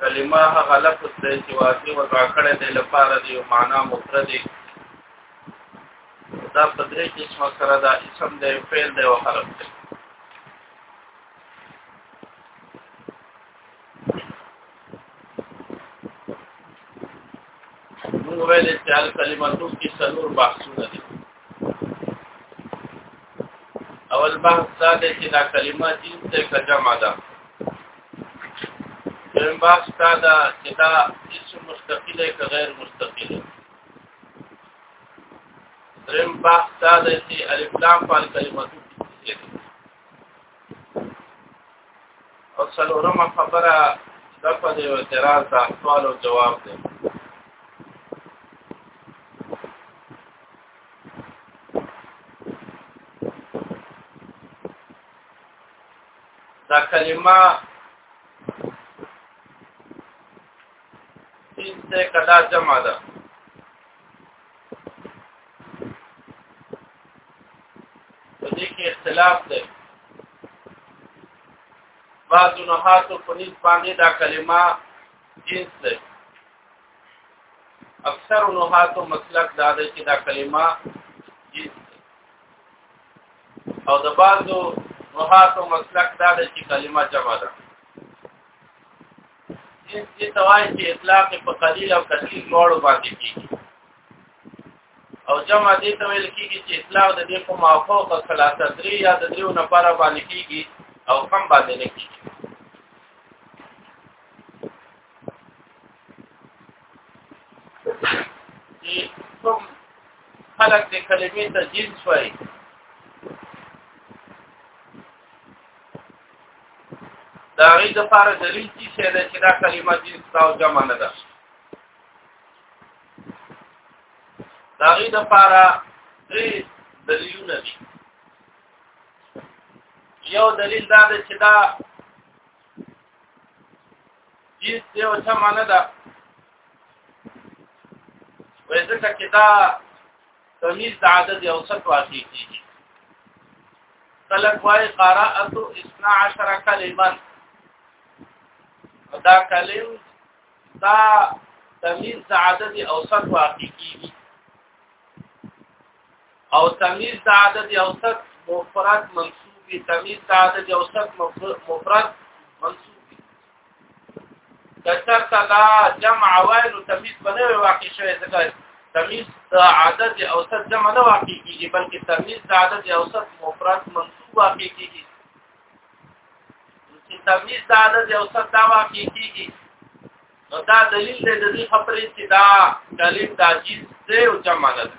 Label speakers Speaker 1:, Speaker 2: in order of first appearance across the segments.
Speaker 1: کلمه هغه لفظ دی چې واقع وضع کړی دی لپاره د یو معنا مفردې دا په درې قسمه سره دا اسم دی فعل دی او حرف دی موږ ویل چې الکلماتو کې څلور بحثونه دي اول بحث دا دی چې دا کلمه دین ته کجمه ده دویم بحث دا ده چې دا اسم مستقله که غیر مستقله دریم بحث دا ده چې الف لام په کلمه او څلورمه خبره د په دې اعتراض د سوال او جواب ده دا کلمه جنس ته کدا جمع ده په دې کې اختلاف دی بعضو نحاتو په نیز باندې دا کلمه جنس دی اکثر نوحاتو مسلک دا دی چې دا کلمه او د بعضو نوحاتو مسلک دا دی چې کلمه جمع ده جنس دې توای چې اطلاق په قلیل او کثیر لوړو باندې کیږي او جمع دې ته ویل کیږي چې اطلاق د دې په موافق او ثلاثه درې یا د دریو نفره باندې کیږي او کم باندې نه کیږي کوم خلق د کلمې ته جنس وایي دا غي د فار دلیل چې شه ده چې دا کلمه جنس او جمع نه ده دا غي د فار درې دلیلونه دي یو دلیل دا ده چې دا هیڅ یو څه معنی ده وې ځکه چې دا تمیز د عدد یو څه واقع کیږي خلق وای قرأت 12 کلمه دا کلم دا تمیز د عدد اوسط واقع کیږي او تمیز د عدد اوسط مفرد منصوبي تمیز د عدد اوسط مفرد منصوبي کثرت لا جمع وائل تمیز بنوي واقع شوی ځکه تمیز د عدد اوسط جمع نه واقع کیږي بلکې تمیز د عدد اوسط مفرد منصوب واقع کیږي چې تمیز د عدد اوسط دا واقع کیږي نو دا دلیل دی د دې خبرې چې دا کلیم د عجیز دی او جمع نه دی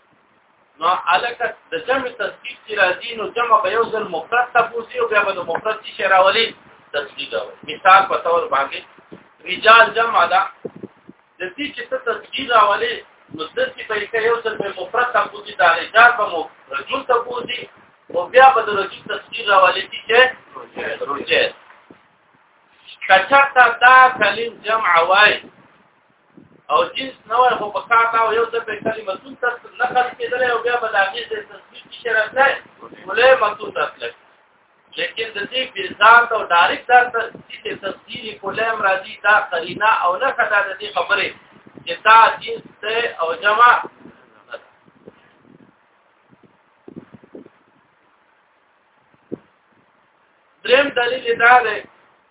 Speaker 1: نو الکه د جمع تسکیق چې راځي نو جمع به یو ځل مفرد ته پوسی او بیا به د مفرد چې راولي تسکیق او مثال په تور باندې رجال جمع ده د دې چې ته تسکیق راولي نو د دې په کې یو ځل به مفرد ته پوسی دا رجال به رجل ته پوسی او بیا به د رجل تسکیق راولي چې رجل کچرتا دا کلم جمع وای او جنس نه وای خو په کار دا یو د په کلمه تون تر نقل کېدل او بیا به د هغه د تصویر کې شرط ده ولې مقصود اصله لیکن د دې په ذات او ډایرکټ در ته چې تفصیل کولم راځي دا قرینه او نه خدای د دې خبره چې دا جنس ته او جمع دریم دلیل دا دی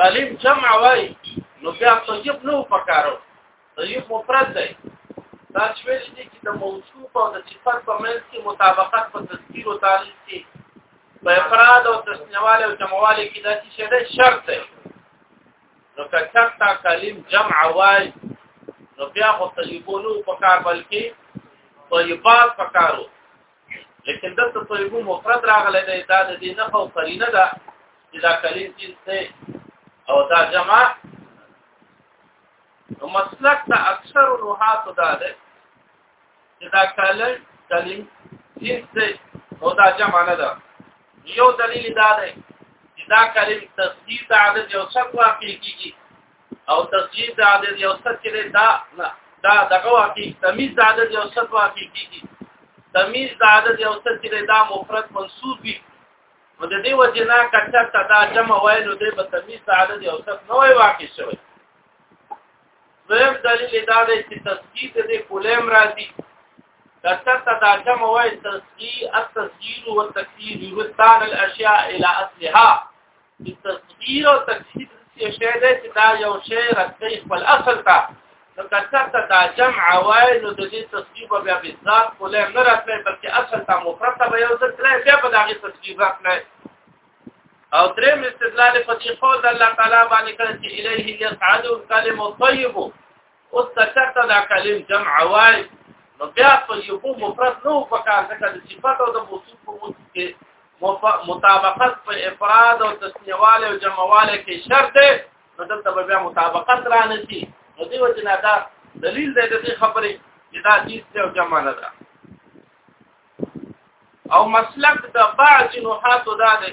Speaker 1: طالب جمع وای نو بیا طیب نو پکارو طیب مفرد دی دا چې ویل دي چې د موصوف او د صفت په منځ کې مطابقت په تذکیر او تعریف کې په افراد او تسنیواله او جمعواله کې دا چې ده شرط دی نو که چرته کلیم جمع وای نو بیا خو طیبونو په کار بلکې طیبات په کارو لیکن دلته طیبو مفرد راغلی دی دا د دې نفع او قرینه ده چې دا کلیم جنس دی او دا جمع نو مسلک ته اکثر نوحات دا ده چې دا کلیم کلیم جنس دی او دا جمع نه ده یو دلیل دا دی چې دا کلیم تصدیق د عدد یو څخه واقع کیږي او تسجیل د عدد یو ست کې دا نه دا دغه واقعي تمیز د عدد یو ست واقعي کیږي تمیز د عدد یو ست کې دا مفرد منصوب وي نو د دې وجه نه کچر ته دا جمع وای نو د په تمیز د عدد یو ست نه وای واقع شوی زم دلیل دا دی چې تسجیل د کولم راځي کثر تداجم وای تسجیل التسجیل والتکثیر یرتان الاشیاء الى اصلها تصغیر او تکثیر څه شی دی چې دا یو شی رکړي خپل اصل ته نو کثرت ته دا جمع وای نو د دې تصغیر به بیا بالذات کوله نه راتلی بلکې اصل ته مفرد ته به یو ځل تلای بیا به دا غي تصغیر راتلی او دریم استدلال په دې قول د الله تعالی باندې کړ چې الیه یصعد الکلم الطیب اوس کچرته دا کلم جمع وای نو بیا په یو مفرد نو په کار ځکه د صفات او د موصوف په وجود کې مطابقت په افراد او تسنیواله او جمعواله کې شرط دی نو دلته بیا مطابقت را نشي نو دی وجه نه دا دلیل دی د دې خبرې چې دا چیز ته جمع نه ده او مسلک د بعض نحات دا دی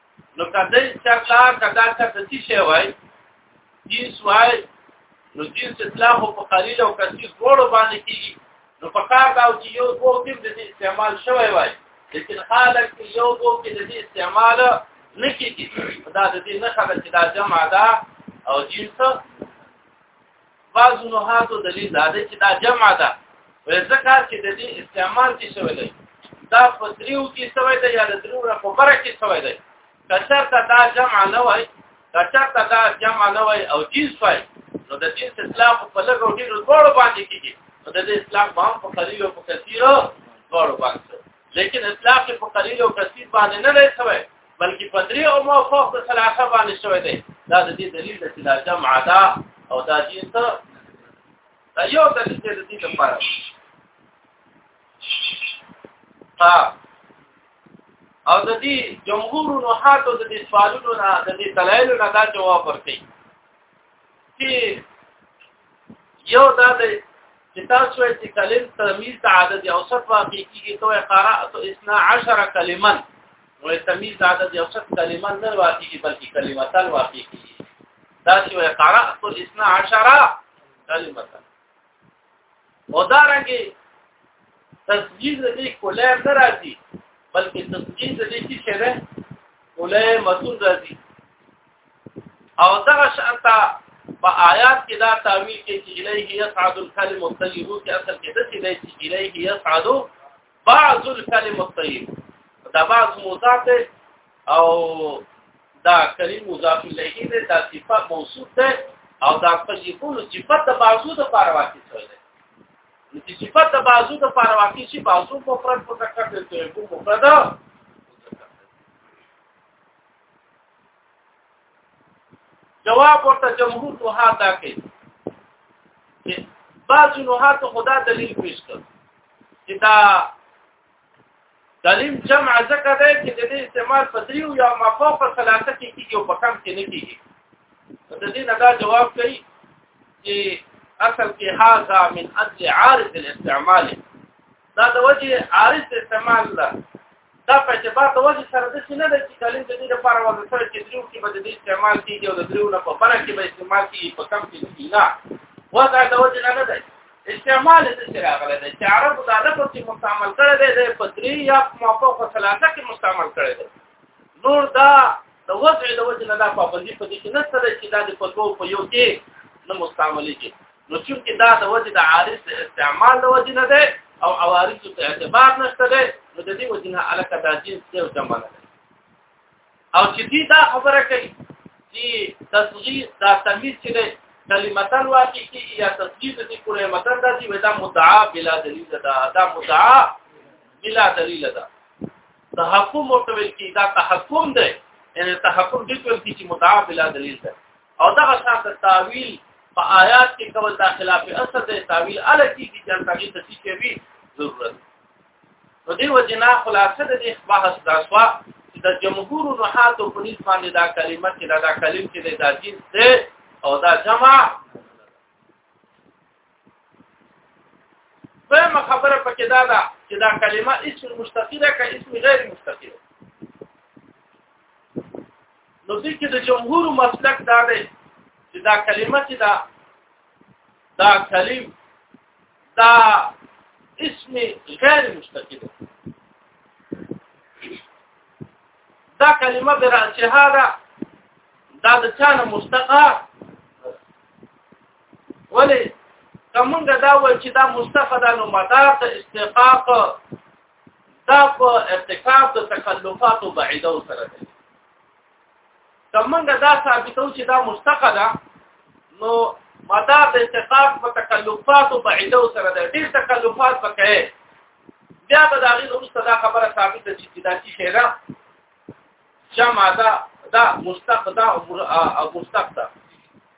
Speaker 1: نو کدی چرتا کدا ته څه شی وای جنس وای نو جنس اطلاق په قلیل او کثیر ټول باندې کیږي نو په کار دا چې یو دوه کې د استعمال شوی وای لیکن خالق یو دوه کې د استعمال نه کیږي دا د دې نه خبره چې دا جمع ده او جنس بعض نوحاتو دلیل دا دی چې دا جمع ده ځکه چې د دې استعمال کې شوی دی دا په دریو کې شوی دی یا د دریو را په بره کې شوی دی کچرته دا جمع نه وای کچرته دا جمع نه وای او جنس وای نو د جنس اطلاق په لږ او ډېر ډول باندې کېږي نو د اسلام باندې په قلیل او په کثیر ډول باندې لیکن اطلاق په قلیل او کثیر باندې نه دی شوی بلکې په درې او موافق د ثلاثه باندې شوی دی دا د دې دلیل دی چې دا جمع ده او دا جنس دا یو د دې لپاره ها او د دې جمهور نوحات او د دې سوالونو نه د دې دلایل نه دا جواب ورکړي چې یو دا د چې تاسو یې چې کلم تمیز د عدد اوسط واقع کیږي تو قرات 12 کلمه نو تمیز د عدد اوسط کلمه نه واقع کیږي بلکې کلمه تل واقع کیږي دا چې قرات 12 کلمه او دا رنګي تسجیل دې کولای نه راځي بلکې تسجیل دې چې شه ده کولای مسول راځي او دغه شانتا په آیات کې دا تعویل کې چې الیه یصعد الکلم الطیب کې اصل کې د څه دی چې الیه یصعد بعض الکلم الطیب دا بعض مضاف او دا کلم مضاف الیه دی دا صفه موصوف ده او دا په یقول صفت د بعضو د پاره واقع شوی دی چې صفت د بعضو د پاره واقع شي بعضو مفرد په تکړه ته یو مفرد جواب ورته جمهور دوه دا کوي چې بعض نوها ته خدا دلیل پیش کړ چې دا دلیل جمع ځکه دی چې د دې استعمال په دریو یا ما فوق ثلاثه کې کیږي او په کم کې نه کیږي د دې نه دا جواب کوي چې اصل کې هاذا من اجل عارض الاستعمال دا د وجه عارض استعمال له دا په اعتبار د وجه سره د سینه د چې تعلیم د دې لپاره وځي سره چې دریو کې به د دې استعمال کیږي او د دریو نه په بره کې به استعمال کیږي په کم کې نه وځه د وجه نه نه دی استعمال د څه راغلی دی چې عربو دا لفظ چې مستعمل کړی دی د په درې یا موقع په ثلاثه کې مستعمل کړی دی نور دا د وضع د وجه نه دا پابندي په دې کې نه سره چې دا د فتوا په یو کې نه مستعملېږي نو چې دا د وجه د عارض استعمال د وجه نه ده او عوارض ته اعتبار نشته ده نو د دې وجه نه علاقه د جنس ته جمع نه او چې دې دا خبره کوي چې تصغیر دا تمیز چې ده کلمتن واقع کی یا تصغیر دې کوله متن دا چې ودا مدعا بلا دلیل ده دا مدعا بلا دلیل ده تحکم ورته ویل کی دا تحکم ده ان تحکم دې کوي چې مدعا بلا دلیل ده او دا شان د تعویل په آیات کې کول دا خلاف اصل د تعویل ال کی کی جن تعویل د څه وی ضرورت نو دی وجنا خلاصه د دې بحث دا سوا چې د جمهور نحات او پولیس باندې دا کلمه کې دا, دا کلم کې د دین او دا جمع دغه خبره پکې دا ده چې دا کلمه اسم مشتقی ده که اسم غیر مشتقی ده نو دې کې د جمهور مسلک دا دی چې دا کلمه چې دا دا کلم دا اسم غیر مشتقی ده دا کلمه برانچه ده دا د چانه مستقه ولی کومګه دا و چې دا مستفاده نو مدار د استحقاق دا په ارتکاب د تکلفاتو بعیده سره دی کومګه دا ثابتو چې دا مستقده نو مدار د استحقاق په تکلفاتو بعیده سره دی ډیر تکلفات پکې بیا به دا غي وروسته دا خبره ثابت ده چې دا چې خیره جمع دا دا مستقده او مستقده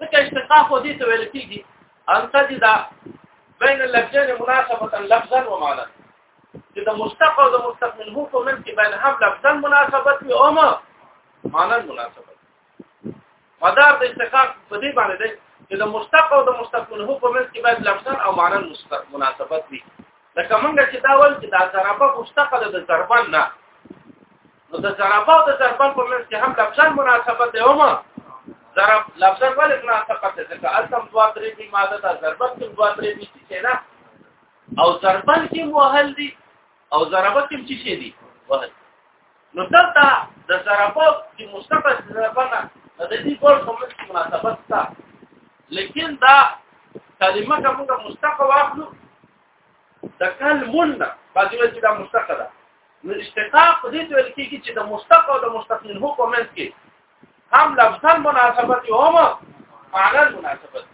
Speaker 1: ځکه اشتقاق خو دې ته ویل کېږي ان تجد بین اللفظین مناسبه لفظا و معنا چې د مشتق او د مشتق منه په منځ کې بین هم لفظا مناسبت وي او معنا مناسبت مدار د اشتقاق په دې باندې دی چې د مشتق او د مشتق منه په منځ کې باید لفظا او معنا مشتق مناسبت وي لکه موږ چې دا ول چې دا ضربه مشتق ده د ضربان نه نو د ضربه او د ضربن په منځ کې هم لفظا مناسبت دی ومه ضرب لفظا ولې مناسبت دی ځکه التم دوا درې دی ماده دا ضربت کې دوا درې دی چې نه او ضربن کې موهل دی او ضربه کې چې شي دی وهل نو دلته د ضربه کې مستقص ضربنه د دې کول په منځ کې مناسبت تا لیکن دا کلمه کومه مستقه واخلو د کلمون نه بعضی وایي چې دا مشتق ده نو اشتقاق دې ته ویل کېږي چې د مشتق او د مشتق منه په منځ کې هم لفظا مناسبت او هم معنا مناسبت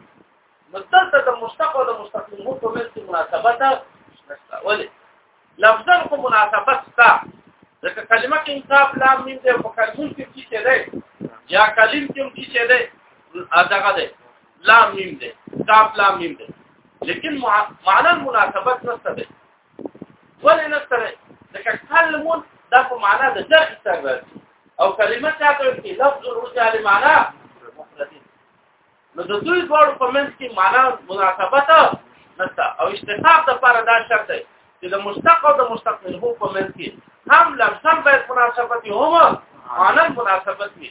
Speaker 1: نو دلته د مشتق او د مشتق منه په منځ کې مناسبت نشته ولې لفظا خو مناسبت شته ځکه کلمه کې انصاف لام مين دی په کلمون کې څه دی یا کلم کې څه دی دغه دی لام میم ده کاف لام میم ده لیکن معنا مناسبت نشته ده ولې نشته ده ځکه کلمون دا په معنا د جرح سره راځي او کلمه چا ته چې لفظ ورته علي معنا مفردین نو د دوی ډول په منځ کې معنا مناسبت نشته او اشتقاق د پر دا شرط دی چې د مشتق او د مشتق منه په منځ کې هم لفظ هم باید مناسبت وي هم معنا مناسبت وي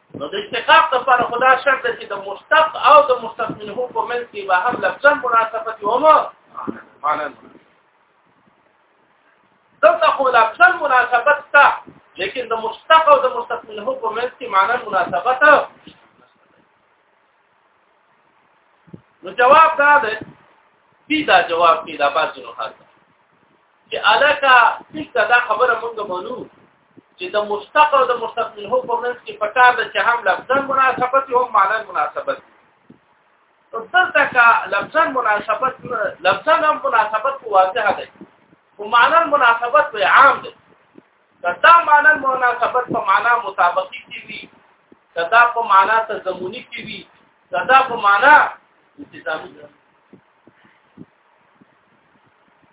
Speaker 1: نو د استحقاق لپاره خدا شرط چې د مشتق او د مشتق منه په منځ کې به هم لفظا مناسبت یو مو معنا دلته خو لفظا مناسبت تا لیکن د مشتق او د مشتق منه په منځ کې معنا مناسبت نو جواب دا ده پیدا جواب پیدا پاتې نو حاصل چې علاقه څه دا خبره مونږ مونږ چې د مشتق او د مشتق منه په منځ کې پکار د چې هم لفظن مناسبت او معنا مناسبت نو دلته کا لفظن مناسبت لفظن هم مناسبت واضح ده او معنا مناسبت به عام ده دا معنا مناسبت په معنا مطابقي کې وي دا په معنا تضمني کې وي دا په معنا التزامي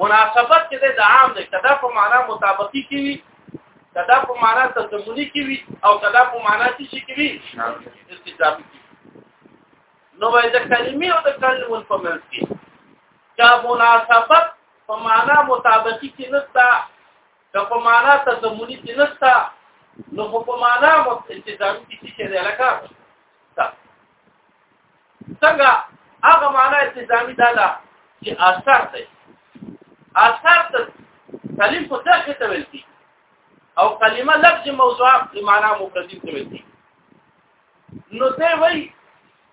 Speaker 1: مناسبت چې د عام دی کدا په معنا مطابقي کې وي کدا په معنا تضمني کې وي او کدا په معنا چې کې وي استضافي نو وای د کلمې او د کلمو په منځ کې دا مناسبت په معنا مطابقي کې نشته دا په معنا تضمني کې نشته نو په معنا متضمني کې څه دی لکه څنګه هغه معنا التزامي دا ده چې اثر دی اثر ته تعلیم خو ځکه ته ویل کی او کلمه لفظ موضوع د معنا مفردی ته ویل کی نو ته وای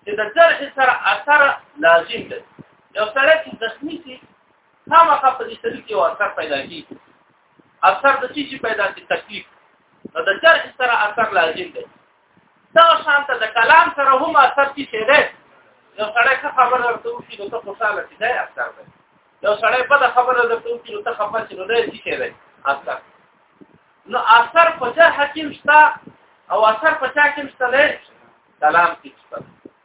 Speaker 1: چې د طرح سره اثر لازم دی یو سره چې زخمی شي هغه په دې طریقې کې اثر پیدا کیږي اثر د چی پیدا کی تکلیف نو د طرح سره اثر لازم دی دا شانته د کلام سره هم اثر کې شه ده یو سړی څه خبره ورته وشي نو ته خوشاله شې دا اثر ده یو سړی په د خبره ورته وشي نو ته خفه شې نو دا څه شه ده اثر نو اثر په چا حکیم شته او اثر په چا کې شته ده کلام کې شته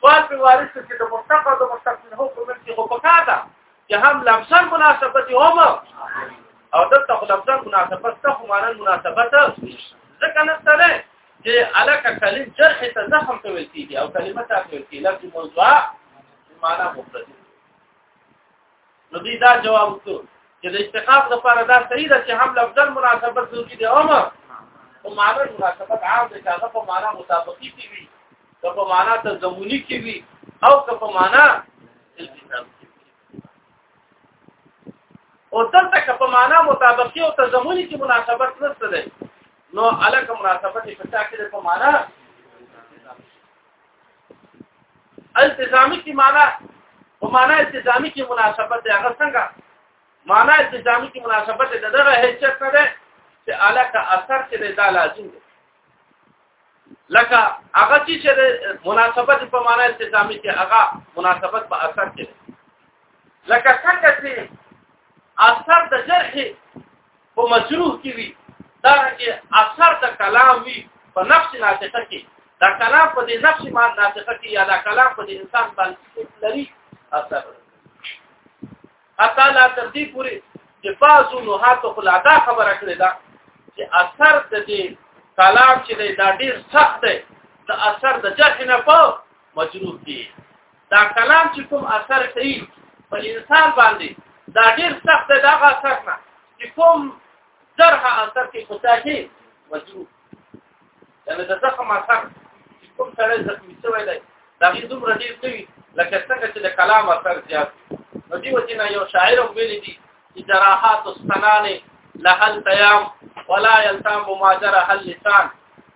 Speaker 1: سوال په وارث کې د مشتق او د مشتق منه په منځ کې خو پکار ده چې هم لفظا مناسبت هم او دلته خو لفظا مناسبت ته خو معنا مناسبت ځکه نه ستله چې الک کلمه جرح ته زخم ته ویل کیږي او کلمه ته ویل کیږي لفظ موضوع معنا مفرد نو دې دا جواب وکړو چې د استحقاق لپاره دا صحیح ده چې هم لفظ مناسبت ضروري دی او ما او معنا مناسبت عام ده چې هغه په معنا مطابقي کې وي که په معنا تضمني کې وي او که په معنا التزام کې او دلته که په معنا مطابقي او تضمني کې مناسبت نشته ده نو الک مناسبت په تاکید په معنا التزامي کی معنا په معنا التزامي کی مناسبت هغه څنګه معنا التزامي کی مناسبت د دغه هیڅ نه ده چې علاقه اثر چې دا لازم دی لکه هغه چې مناسبت په معنا التزامي کې هغه مناسبت په اثر کې لکه څنګه چې اثر د جرح په مجروح کې وي دا چې اثر د کلام وي په نفس ناطقه کې دا کلام په دې نفس ما ناطقه کې یا دا کلام په دې انسان باندې لري اثر حتی لا تر دې پورې چې بعضو نو هاتو خلا دا خبره کړې ده چې اثر د دې کلام چې دا ډیر سخت دی د اثر د جرح نه په مجروح کې دا کلام چې کوم اثر کوي په انسان باندې دا ډیر سخت دی دا اثر نه چې کوم زرها اثر کې خدا کې وجو یعنی دا زخم اثر چې کوم سره زخمی شوی دی دا هیڅ دومره ډیر کوي لکه څنګه چې د کلام اثر زیات نو دی وتی نه یو شاعر ویل دي چې جراحات السنان لهل تیام ولا یلتام ما جرح اللسان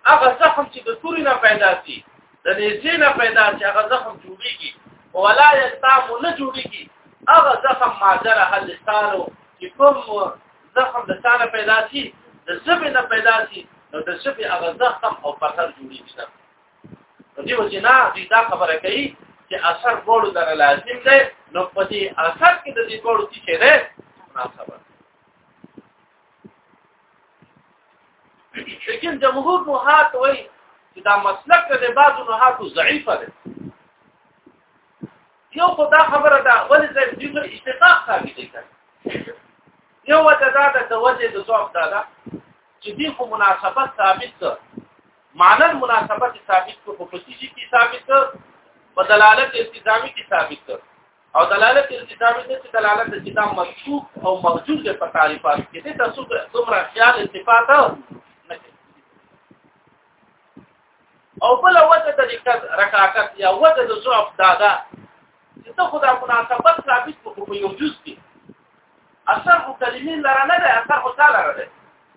Speaker 1: هغه زخم چې د توري نه پیدا شي د نيزې نه پیدا چې هغه زخم جوړيږي ولا يستام نه جوړيږي هغه زخم ماجره حل ستانو چې کوم زخم د ثانه پیدا شي د سبې نه پیدا شي نو د سبې هغه زخم او پثر جوړيږي نو دیو چې نه دې دا خبره کوي چې اثر ګورو در لازم دی نو په دې اثر کې د دې ګورو چې ده مناسبه لیکن جمهور نوحات وایي چې دا مسلک د بعضو نوحاتو ضعیفه ده یو خو دا خبره ده ولې زه دې پر اشتقاق ثابت دي یو وجه دا ده د وجه د ضعف دا ده چې دې خو مناسبت ثابت ده معنی مناسبت ثابت کو په پسیجی کې ثابت ده په دلالت التزامی کې ثابت ده او دلالت الکتاب دې چې دلالت د کتاب مشکوک او موجود په تعریفات کې دې تاسو دومره خیال التفات او بل وجه د رکعت رکعت یا وجه د ضعف دادا چې ته خدا مناسبت ثابت کو په یو جز کې اثر او کلمې لره نه ده اثر او تعالی لره ده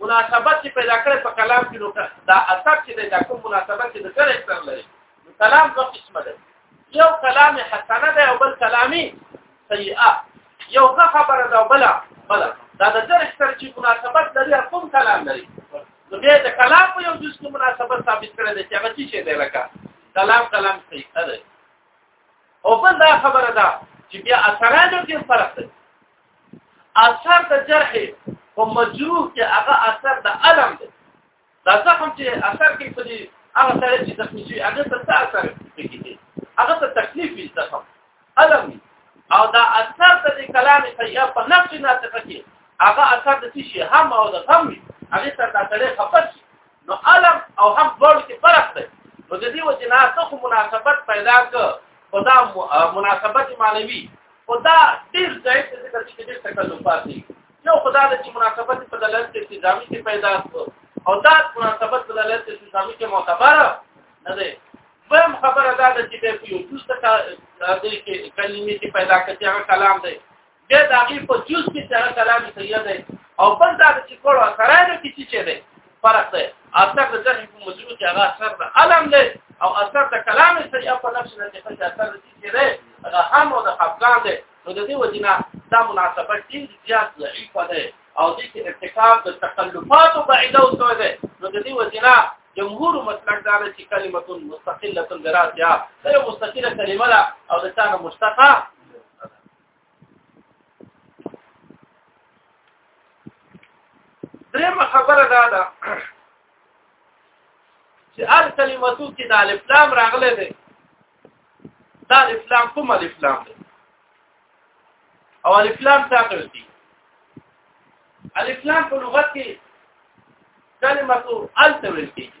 Speaker 1: مناسبت چې پیدا کړي په کلام کې نو دا اثر چې دا کوم مناسبت چې د سر اکثر لري کلام دوه قسمه ده یو کلام حسنه ده او بل کلامي سیئه یو ښه خبره ده بل بل دا د سر اکثر چې مناسبت لري کوم کلام لري نو بیا د کلام په یو جز کې مناسبت ثابت کړي ده چې هغه څه دی لکه کلام کلام سیئه ده او بل دا خبره ده چې بیا اثرانو کې فرق دی اثر د جرح او مجروح کې هغه اثر د الم دی دا زخم چې اثر کې په دې هغه سره چې زخمی شي هغه ته څه اثر کوي هغه ته تکلیف وي زخم الم او دا اثر د کلام سیئه په نفس ناطقه کې هغه اثر د شي هم او د غم هغه سره د تړې خپل شي نو علم او حق ډول کې فرق دی نو د دې وجه نه څه مناسبت پیدا ک په دا مناسبت معنوي او دا ډیر ځای ته ذکر چې ډیر تکلفات دي یو خدا د چې مناسبت په دلالت کې التزامي کې پیدا او دا مناسبت په دلالت کې التزامي کې معتبر نه دی ویم خبره دا ده چې په یو جز ته د کلمې کې پیدا کړي هغه کلام دی د داغي په جز کې سره کلام سید دی او بل دا چې کولو سره د کسی چې دی فرق دی اثر د جرح په مجرور کې هغه اثر د علم دی او اثر د کلام سید په نفس نه چې څه اثر دي چې دی هغه هم او د خفقان دی نو د دې وجنه دا مناسبت ډیر زیات ضعیف دی او دې کې ارتکاب د تکلفات او بعیده او څه دی نو د دې وجنه جمهور مسلک دا چې کلمه مستقله دراسه یا مستقله کلمه او د ثانه مشتقه درېمه خبره دا ده چې هر کلمه کې د الف لام راغله ده دا الف لام کوم الف لام ده او الف لام څه کوي الف لام په لغت کې کلمه الف ویل کېږي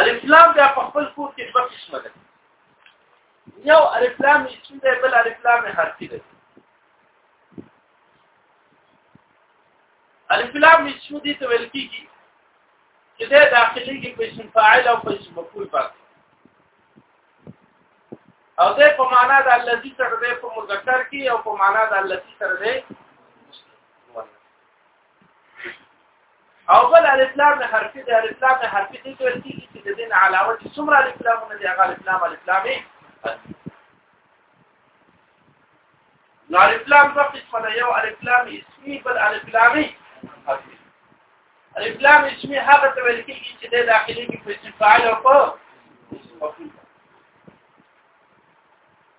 Speaker 1: الاسلام بیا په خپل کور کې دوه قسمه ده یو الاسلام اسم دی بل الاسلام حرفي دی الاسلام اسم دی ته ویل کیږي چې دا داخلي کې په اسم فاعل او په اسم مفعول باندې او دا په معنا د الذي سره په مذکر کې او په معنا د الذي سره او بل الاسلام نه حرفي د الاسلام نه حرفي دي چې چې د دین علاوه چې څومره الاسلام نه دی هغه الاسلام الاسلام نو الاسلام په قسمه ده یو الاسلام اسمي بل الاسلام حرفي الاسلام اسمي هغه ته ویل کېږي چې د داخلي کې په فعال او په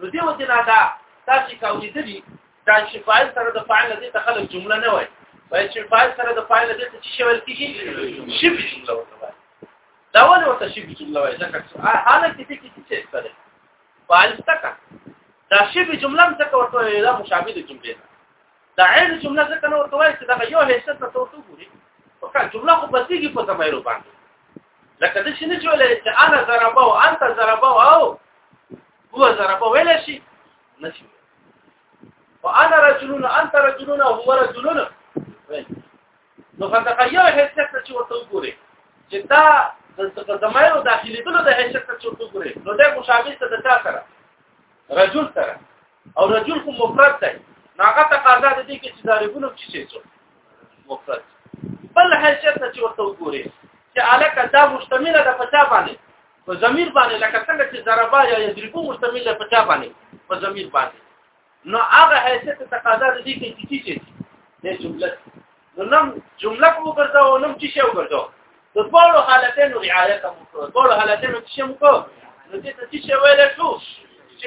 Speaker 1: نو دیو جنا دا تاسو کوي دي دا چې فاعل سره د فاعل دې ته خلک جمله نه وایي وایي چې فاعل سره د فاعل دې ته چې ویل کیږي شبي جمله وایي دا ولې ورته شبي جمله وایي ځکه چې حالت دې کې څه څه سره فاعل تکا دا شبي جمله هم څه ورته دا مشابه د جمله دا عین جمله څه نه ورته وایي چې دا یو هیڅ څه ته ورته ګوري په جمله خو بسیږي په ضمیر باندې لکه د شي نه جوړه چې انا ضربه او انت ضربه او هو ضربه ویل شي نشي وانا رجلون انت رجلون هو رجلون نو فتخيل هيڅ څه چې ورته وګوري چې دا د زمایو داخلي دلو د هیڅ څه چې ورته وګوري نو دا مشابه څه د چا سره رجل سره او رجل کوم مفرد دی ناغه تقاضا د دې کې چې ضربونه چې څه مفرد بل حیثیت ته چې ورته وګوري چې الکه دا مشتمل ده په چا باندې په ضمیر باندې لکه څنګه چې ضربا یا یضربو مشتمل ده په چا باندې په ضمیر باندې نو هغه حیثیت تقاضا د دې کې چې چې د جمله نو نم جمله کو ګرځا او نم چې شی وګرځا د ټولو حالتونو رعایت مو کړو ټول حالتونو چې مو کو نو دې ته چې ویل شو چې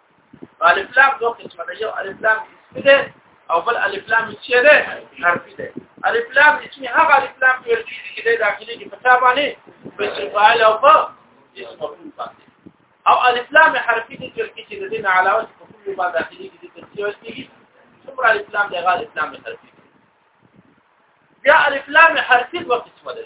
Speaker 1: الف لام دوه قسمه ده یو الف لام اسم ده او بل الف لام چې ده حرفي ده الف لام اسم هغه الف لام چې ورته کې ده داخلي کې پتا باندې بس فعل او په اسم مفعول باندې او الف لام حرفي دي چې کې ده دین علاوه په کوم باندې داخلي کې دي چې ورته څومره الف لام ده غالب لام حرفي بیا الف لام حرفي دوه قسمه ده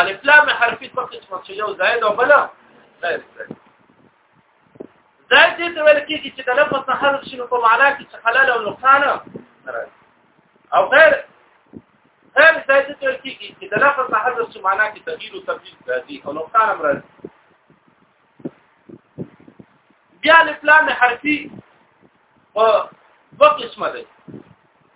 Speaker 1: الف لام حرفي په قسمه چې یو زائد او بل زائد زائد دې ته ویل کېږي چې د لفظ نه حذف شنو په معنا کې چې حلال او نقصان او غیر غیر زائد دې ته ویل کېږي چې د لفظ نه حذف شنو معنا کې تغییر او تبديل راځي او نقصان هم راځي بیا الف لام حرفي په دوه قسمه ده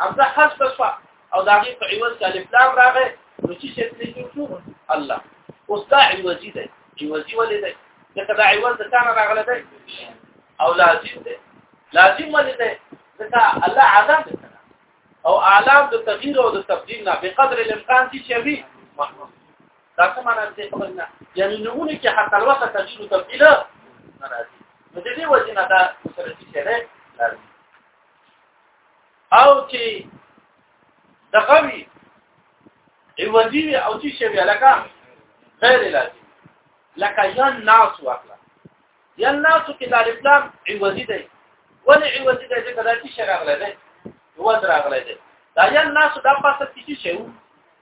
Speaker 1: همزه حذف شوه او دا غي په عوض کې الف لام راغی نو چې څه ترې جوړ شو الله اوس دا عوضي دی عوضي ولې دی ځکه دا عوض د ثانه راغلی دی او لازم دی لازم ولې دی ځکه الله عذاب دی او اعلام د تغییر او د تبديل نه په قدر الامکان دي چې وي دا څه معنی دې خبر نه یعنی نمونه کې حتی الوقت تغییر او تبديل نه راځي نو دې وجه نه دا سره چې او چې دغوي ایوازی وی او چې شی لکه غیر لازم لکه یان ناس واخلا یان ناس کې د اسلام ایوازی دی ولې ایوازی دی چې دا چې شی راغلی دی هو دراغلی دی دا یان ناس دا پاسه چې شی وو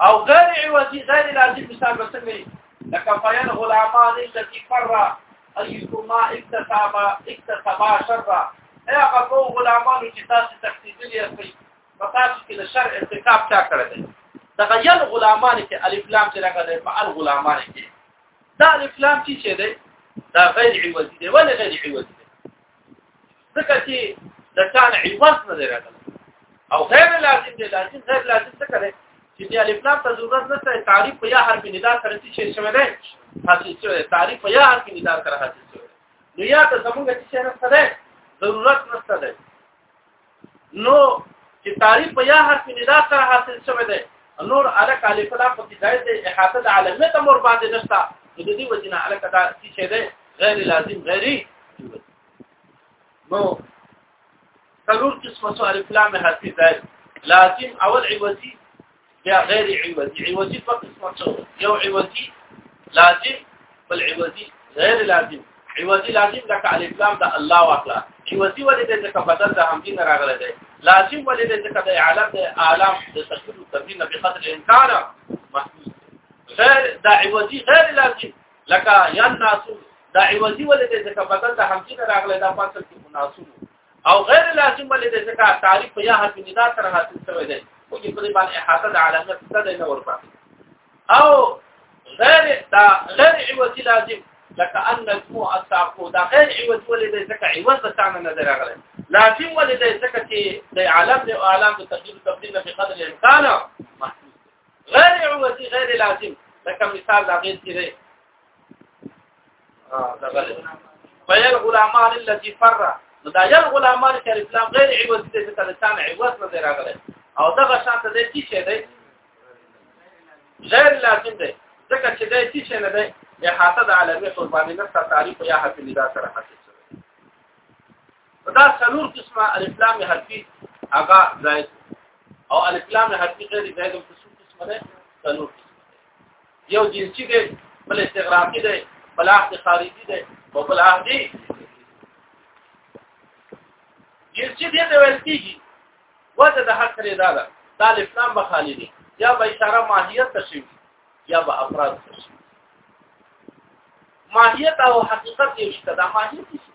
Speaker 1: او غیر عوضی غیر لازم مثال وسنګي لکه فیل غلامان التي فر ايتما اكتسب اكتسب شرا ایا هغه غلامانو چې تاسو تکتیبلی یاستئ په تاسو کې د شرع ارتکاب چا کړی دی دغه یل غلامان کې الف لام چې راغلی په ال غلامان کې دا الف لام چې څه دی دا غیر عوضی دی ولې غیر عوضی ځکه چې د ټان عوض نه دی راغلی او غیر لازم دی لازم غیر لازم څه کوي چې د الف لام ته ضرورت نشته تعریف په یا حرف ندا سره چې شوی دی حاصل شوی تعریف په یا حرف ندا سره حاصل شوی نو یا ته زمونږ چې نه سره ضرورت نشته دی نو چې تعریف په یا حرف ندا سره حاصل شوی دی نور الک الف لام په ځای ته احاطه د علامه تمر باندې نشته د دې وجنه الک دا چې شوی دی غیر لازم غیري نو څلور قسمه سو الف لام حرفي ده لازم اول عوضي بیا غیر عوضي عوضي په قسمه سو یو عوضي لازم بل عوضي غیر لازم عوضي لازم لکه الف لام ده الله واخلا عوضي ولې دې ځکه بدل ده همدین راغله ده لازم ولې دې ځکه ده عالم ده عالم د تشکیل تبدیل په قدر انکار محمود غیر دا عوضي غیر لازم لکه یا ناسو دا عوضی ولې دې ځکه بدل د همکین راغلی دا فاصل کې مناسب او غیر لازم ولې دې ځکه تعریف یا حرف ندا سره حاصل شوی دی او چې په دې باندې احاطه د علامت څه دی نه ورپاتې او غیر دا غیر عوضی لازم لکه ان اسمو اصحابو دا غیر عوض ولې دې ځکه عوض د ثانه نه راغلی لازم ولې دې ځکه چې د عالم د عالم د تغییر تبدیل په قدر امکان غیر عوضی غیر لازم لکه مثال دا غیر کړي فیل غلامان الذي فر نو دا یل غلامان چې اسلام غیر عوض دي چې تلسان عوض نه راغلی او دغه شان ته دې چې دی غیر لازم دی ځکه چې دې چې نه دی احاطه د عالمي قرباني نه تعریف یا حتی لدا سره حاصل دا څلور قسمه الف لام حرفي هغه زائد او الف لام حرفي غیر زائد هم څو قسمه ده څلور یو جنسي ده بل استغراقي ده بل عهد خارجي ده او بل عهد جنسي ده ته ویل کیږي وجه د حق لري دا ده دا الف لام به خالي دي یا به اشاره ماهیت تشوي یا به افراد تشوي ماهیت او حقیقت یې شته دا ماهیت څه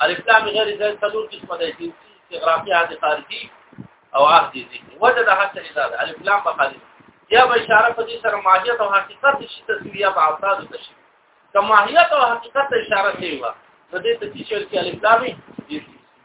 Speaker 1: الف لام غیر ځای څلور قسمه ده چې استغراقي عادي خارجي او عادي ذهني وجه د حق نه ده الف لام په خارج یا به اشاره په دې سره ماهیت او حقیقت شي تسویه په افراد ته شي که ماهیت او حقیقت اشاره شي وا نو دې ته چې شرک الف لام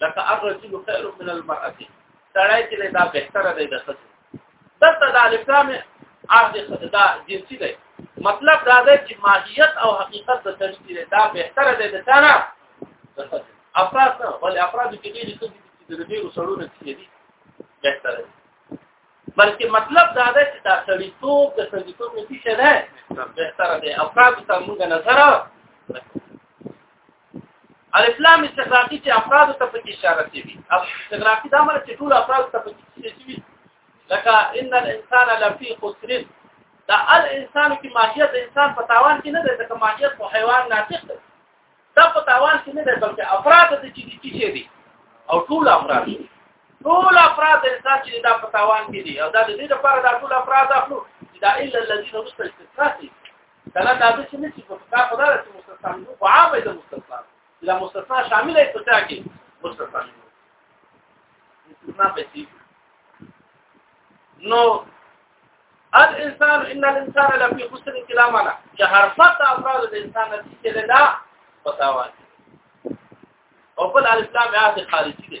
Speaker 1: لکه الرجل خير من المرأه سړی چې دا بهتره دی د خځې دته د الکرام عهد دا جنسي دی مطلب دا دی چې ماهیت او حقیقت د تشکیل دا بهتره دی د ثانا افراد نه ول افراد کې دي چې د ډیرو سړونو کې دي بهتره دی بلکې مطلب دا دی چې دا سړیتوب د سړیتوب نتیجه ده بهتره دی افراد ته موږ نظر الاسلام استغراقي چې افراد ته په اشاره کوي استغراقي دا معنی چې ټول افراد ته په اشاره لکه ان الانسان لفي خسر دا الانسان کې ماهیت انسان په تاوان کې نه ده ځکه ماهیت په حیوان ناطق ده دا په تاوان کې نه ده بلکې افراد ته چې دي چې دي او ټول افراد دي ټول افراد انسان چې دا په تاوان کې دي او دا د دې لپاره دا ټول افراد اخلو دا الا الذين مستثنى کله دا د شنه چې مستثنا خدا د مستثنا نو په عامه د مستثنا دا مستثنا شامل دی په تا کې مستثنا مستثنا پېتی نو الانسان ان الانسان لفي خسر کلام انا چې حرفت افراد د انسان نتیجه ده دا پتاوان او په الاسلام یاد خارجي دي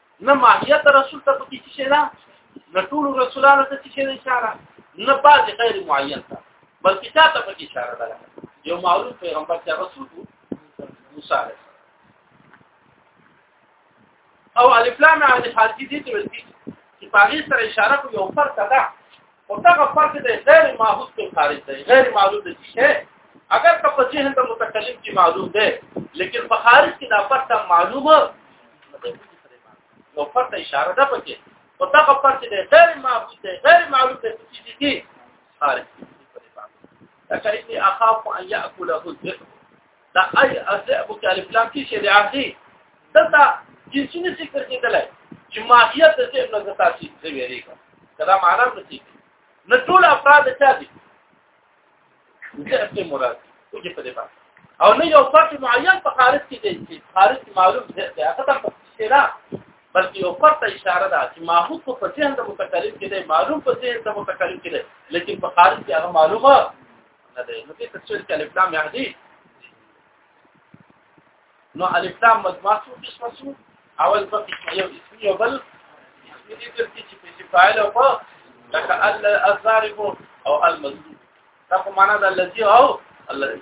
Speaker 1: نه ماهیت رسول ته پکې څه شي ده نه ټول رسولانو ته څه شي ده اشاره نه بعض غیر معین ته بلکې تا ته پکې اشاره ده یو معروف پیغمبر چې رسول موسی علیه او الف لام علی حاجی دې ته ورته چې پاګې سره اشاره کوي او فرق ده او دا فرق دی غیر معهود ته خارج دی غیر معلوم دی چې اگر که په ذهن د متکلم کې معلوم دی لیکن په خارج کې دا فرق معلومه نو فرق اشاره ده پکې او دا فرق دی غیر معهود دی غیر معلوم دی چې دي خارج دا کړي اخاف ان ياكله الذئب دا اي اسباب کې الف لام کې شی دی اخی دته جنسونه ذکر کېدلای چې ماهیت د څه نه زتا شي څه ویری کا دا معنا نه شي نه ټول افراد چا دي څه مراد او دې په دې باندې او نه یو فرد معین په خارج کې دی چې خارج معلوم دی هغه ته په شرا بلکې یو فرد اشاره ده چې معهود په فصیح د متکلم کې دی معلوم فصیح د متکلم کې دی لیکن په خارج کې هغه معلومه نه دی نو دې تفسیر کې الف لام یهدی نو الف لام مجموعه څو قسمه څو اول په قسمه یو اسم یو بل اسم دې ترتیب چې په فاعل او په لکه الضارب او المضروب دا په معنا د الذي او الذي